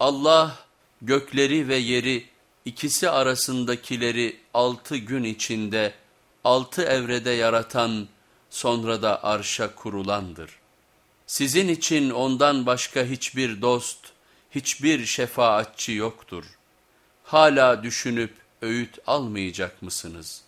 Allah gökleri ve yeri ikisi arasındakileri altı gün içinde altı evrede yaratan sonra da arşa kurulandır. Sizin için ondan başka hiçbir dost, hiçbir şefaatçi yoktur. Hala düşünüp öğüt almayacak mısınız?''